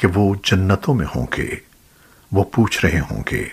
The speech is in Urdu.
کہ وہ جنتوں میں ہوں گے وہ پوچھ رہے ہوں گے۔